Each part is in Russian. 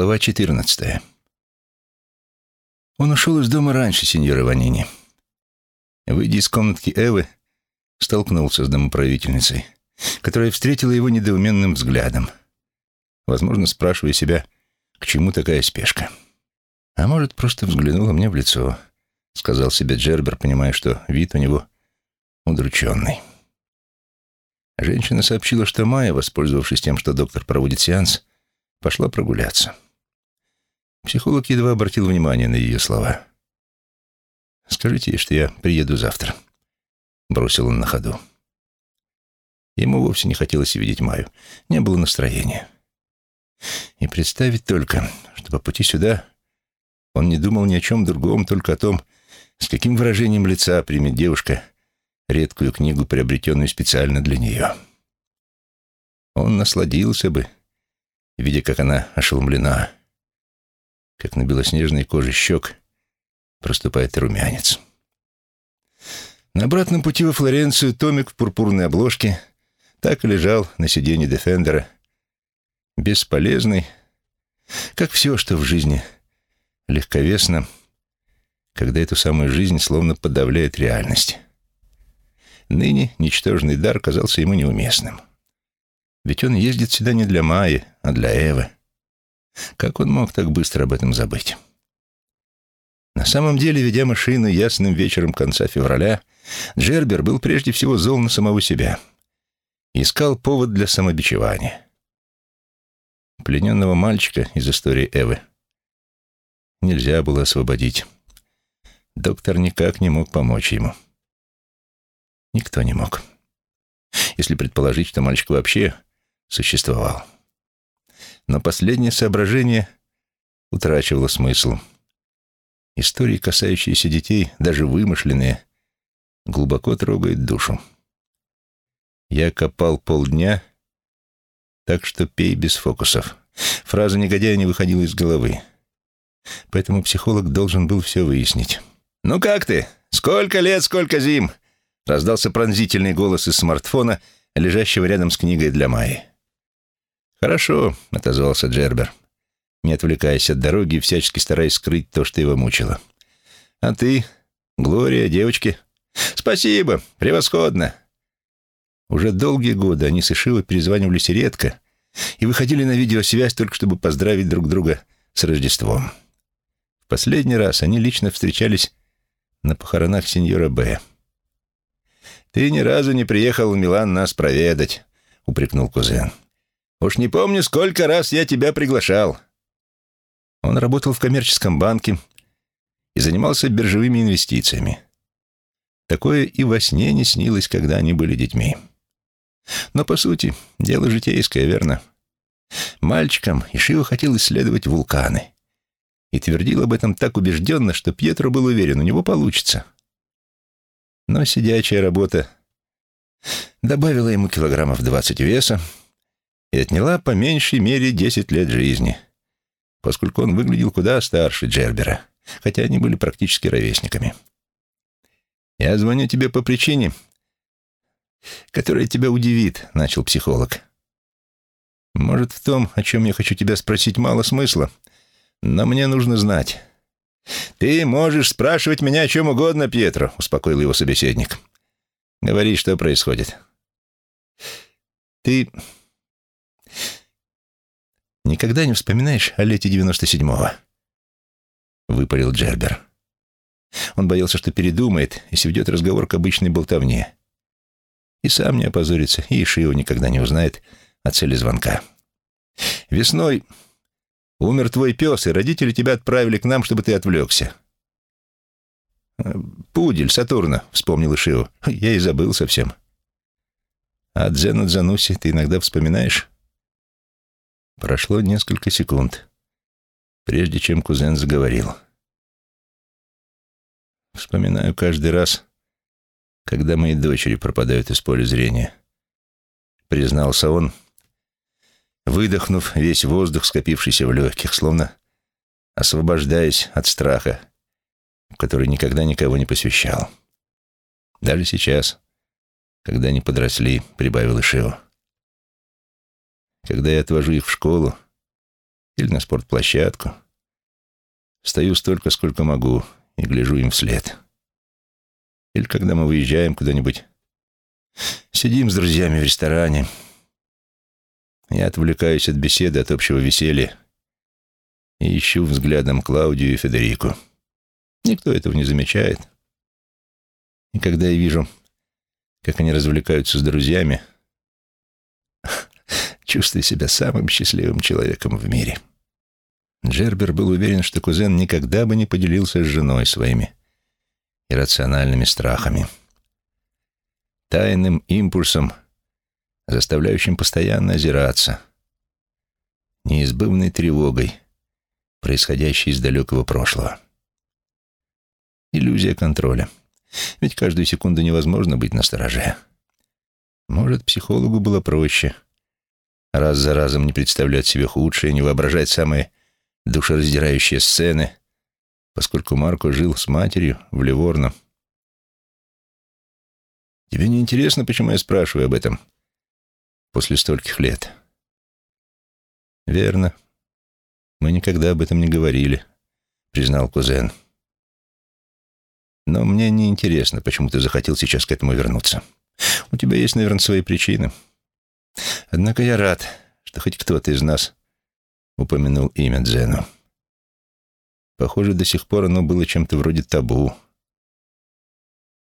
Глава 14. Он ушел из дома раньше сеньора Ванини. Выйдя из комнатки Эвы, столкнулся с домоправительницей, которая встретила его недоуменным взглядом, возможно, спрашивая себя, к чему такая спешка. «А может, просто взглянула мне в лицо», — сказал себе Джербер, понимая, что вид у него удрученный. Женщина сообщила, что Майя, воспользовавшись тем, что доктор проводит сеанс, пошла прогуляться. Психолог едва обратил внимание на ее слова. «Скажите ей, что я приеду завтра», — бросил он на ходу. Ему вовсе не хотелось видеть Майю, не было настроения. И представить только, что по пути сюда он не думал ни о чем другом, только о том, с каким выражением лица примет девушка редкую книгу, приобретенную специально для нее. Он насладился бы, видя, как она ошеломлена, как на белоснежной коже щек проступает румянец. На обратном пути во Флоренцию Томик в пурпурной обложке так и лежал на сиденье Дефендера, бесполезный, как все, что в жизни легковесно, когда эту самую жизнь словно подавляет реальность. Ныне ничтожный дар казался ему неуместным. Ведь он ездит сюда не для Майи, а для Эвы. Как он мог так быстро об этом забыть? На самом деле, ведя машину ясным вечером конца февраля, Джербер был прежде всего зол на самого себя. Искал повод для самобичевания. Плененного мальчика из истории Эвы нельзя было освободить. Доктор никак не мог помочь ему. Никто не мог. Если предположить, что мальчик вообще существовал. Но последнее соображение утрачивало смысл. Истории, касающиеся детей, даже вымышленные, глубоко трогают душу. Я копал полдня, так что пей без фокусов. Фраза негодяя не выходила из головы. Поэтому психолог должен был все выяснить. «Ну как ты? Сколько лет, сколько зим?» Раздался пронзительный голос из смартфона, лежащего рядом с книгой для Майи. «Хорошо», — отозвался Джербер, не отвлекаясь от дороги и всячески стараясь скрыть то, что его мучило. «А ты, Глория, девочки?» «Спасибо, превосходно!» Уже долгие годы они с Ишио перезванивались редко и выходили на видеосвязь только чтобы поздравить друг друга с Рождеством. В последний раз они лично встречались на похоронах сеньора Б. «Ты ни разу не приехал в Милан нас проведать», — упрекнул кузен. Уж не помню, сколько раз я тебя приглашал». Он работал в коммерческом банке и занимался биржевыми инвестициями. Такое и во сне не снилось, когда они были детьми. Но, по сути, дело житейское, верно? Мальчиком Ишио хотел исследовать вулканы. И твердил об этом так убежденно, что Пьетро был уверен, у него получится. Но сидячая работа добавила ему килограммов двадцать веса, и отняла по меньшей мере десять лет жизни, поскольку он выглядел куда старше Джербера, хотя они были практически ровесниками. «Я звоню тебе по причине, которая тебя удивит», — начал психолог. «Может, в том, о чем я хочу тебя спросить, мало смысла, но мне нужно знать». «Ты можешь спрашивать меня о чем угодно, Пьетро», — успокоил его собеседник. «Говори, что происходит». «Ты Никогда не вспоминаешь о лете девяносто седьмого?» Выпалил Джербер. Он боялся, что передумает и сведет разговор к обычной болтовне. И сам не опозорится, и Ишио никогда не узнает о цели звонка. «Весной умер твой пес, и родители тебя отправили к нам, чтобы ты отвлекся». «Пудель Сатурна», — вспомнил Ишио. «Я и забыл совсем». «А Дзену Дзануси ты иногда вспоминаешь?» Прошло несколько секунд, прежде чем кузен заговорил. Вспоминаю каждый раз, когда мои дочери пропадают из поля зрения. Признался он, выдохнув весь воздух, скопившийся в легких, словно освобождаясь от страха, который никогда никого не посвящал. Даже сейчас, когда они подросли, прибавил Ишио. Когда я отвожу их в школу или на спортплощадку. Стою столько, сколько могу, и гляжу им вслед. Или когда мы выезжаем куда-нибудь, сидим с друзьями в ресторане. Я отвлекаюсь от беседы, от общего веселья и ищу взглядом Клаудию и Федерику. Никто этого не замечает. И когда я вижу, как они развлекаются с друзьями, чувствую себя самым счастливым человеком в мире. Джербер был уверен, что кузен никогда бы не поделился с женой своими иррациональными страхами. Тайным импульсом, заставляющим постоянно озираться, неизбывной тревогой, происходящей из далекого прошлого. Иллюзия контроля. Ведь каждую секунду невозможно быть настороже. Может, психологу было проще раз за разом не представлять себе худшее, не воображать самые душераздирающие сцены, поскольку Марко жил с матерью в Ливорно. Тебе не интересно, почему я спрашиваю об этом после стольких лет? Верно. Мы никогда об этом не говорили, признал кузен. Но мне не интересно, почему ты захотел сейчас к этому вернуться. У тебя есть, наверное, свои причины. Однако я рад, что хоть кто-то из нас упомянул имя Дзену. Похоже, до сих пор оно было чем-то вроде табу.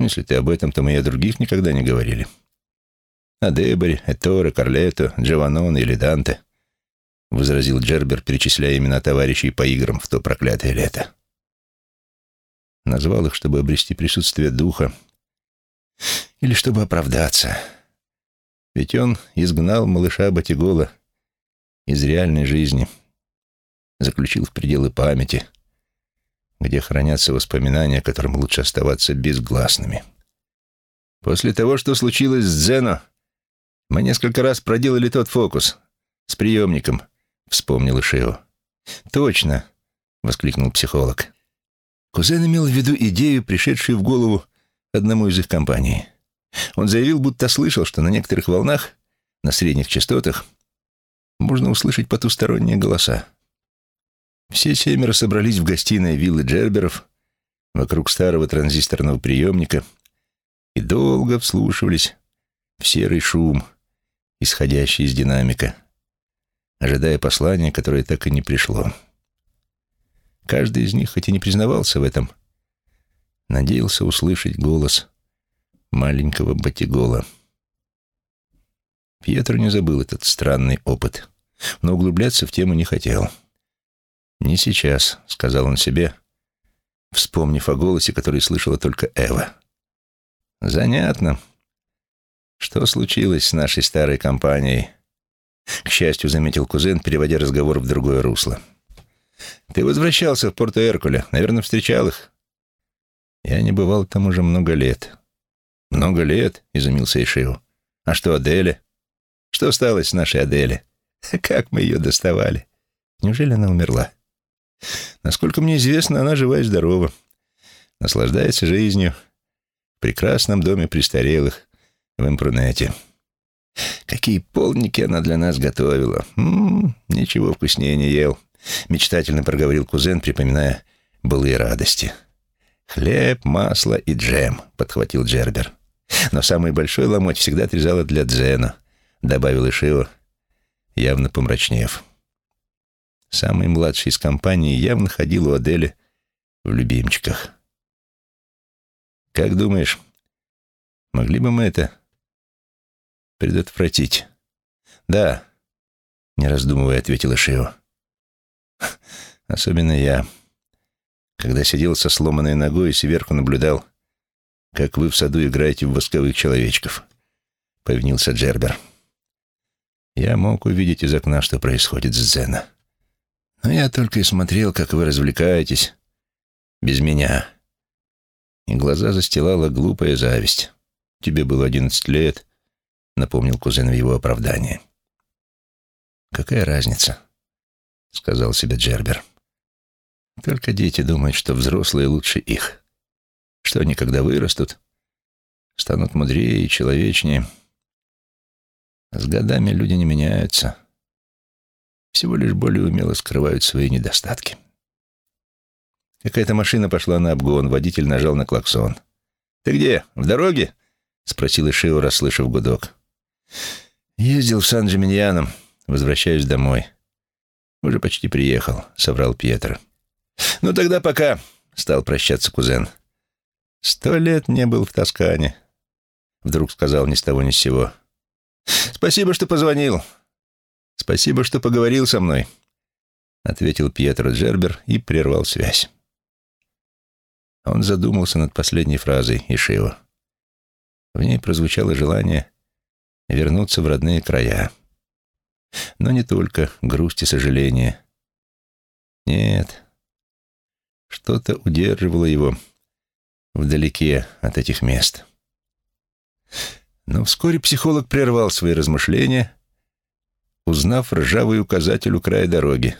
Если ты об этом, то мы и о других никогда не говорили. О Деборе, Эторе, Карлето, Джованон или Данте, — возразил Джербер, перечисляя имена товарищей по играм в то проклятое лето. Назвал их, чтобы обрести присутствие духа или чтобы оправдаться. Ведь он изгнал малыша Батигола из реальной жизни, заключил в пределы памяти, где хранятся воспоминания, которым лучше оставаться безгласными. После того, что случилось с Дзено, мы несколько раз проделали тот фокус с приемником, вспомнил Ишио. Точно, воскликнул психолог. Кузен имел в виду идею, пришедшую в голову одному из их компаний. Он заявил, будто слышал, что на некоторых волнах, на средних частотах, можно услышать потусторонние голоса. Все семеро собрались в гостиной виллы Джерберов вокруг старого транзисторного приемника и долго вслушивались в серый шум, исходящий из динамика, ожидая послания, которое так и не пришло. Каждый из них, хоть и не признавался в этом, надеялся услышать голос маленького Батигола. Пьетро не забыл этот странный опыт, но углубляться в тему не хотел. «Не сейчас», — сказал он себе, вспомнив о голосе, который слышала только Эва. «Занятно. Что случилось с нашей старой компанией?» К счастью, заметил кузен, переводя разговор в другое русло. «Ты возвращался в Порто-Эркуле. Наверное, встречал их?» «Я не бывал там уже много лет». «Много лет?» — изумился Ишио. «А что Аделя? Что стало с нашей Аделе? Как мы ее доставали? Неужели она умерла?» «Насколько мне известно, она жива и здорова. Наслаждается жизнью в прекрасном доме престарелых в Импрунете. Какие полники она для нас готовила. М -м, ничего вкуснее не ел», — мечтательно проговорил кузен, припоминая былые радости. «Хлеб, масло и джем», — подхватил Джербер. Но самый большой ломоть всегда отрезала для Дзена, добавил Ишио, явно помрачнев. Самый младший из компании явно ходил у Адели в любимчиках. «Как думаешь, могли бы мы это предотвратить?» «Да», — не раздумывая, ответил Ишио. «Особенно я, когда сидел со сломанной ногой и сверху наблюдал, как вы в саду играете в восковых человечков», — повинился Джербер. «Я мог увидеть из окна, что происходит с Дзена. Но я только и смотрел, как вы развлекаетесь. Без меня». И глаза застилала глупая зависть. «Тебе было одиннадцать лет», — напомнил кузен в его оправдании. «Какая разница?» — сказал себе Джербер. «Только дети думают, что взрослые лучше их» что они, когда вырастут, станут мудрее и человечнее. С годами люди не меняются. всего лишь более умело скрывают свои недостатки. Какая-то машина пошла на обгон, водитель нажал на клаксон. «Ты где, в дороге?» — спросил Ишио, расслышав гудок. «Ездил в Сан-Джиминьяно, возвращаюсь домой. Уже почти приехал», — соврал Пьетро. «Ну тогда пока», — стал прощаться кузен. «Сто лет не был в Тоскане», — вдруг сказал ни с того ни с сего. «Спасибо, что позвонил. Спасибо, что поговорил со мной», — ответил Пьетро Джербер и прервал связь. Он задумался над последней фразой Ишио. В ней прозвучало желание вернуться в родные края. Но не только грусть и сожаление. Нет, что-то удерживало его вдалеке от этих мест. Но вскоре психолог прервал свои размышления, узнав ржавый указатель у края дороги.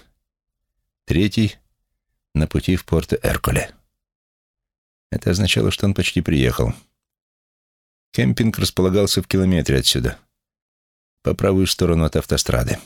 Третий — на пути в порт Эркуле. Это означало, что он почти приехал. Кемпинг располагался в километре отсюда, по правую сторону от автострады.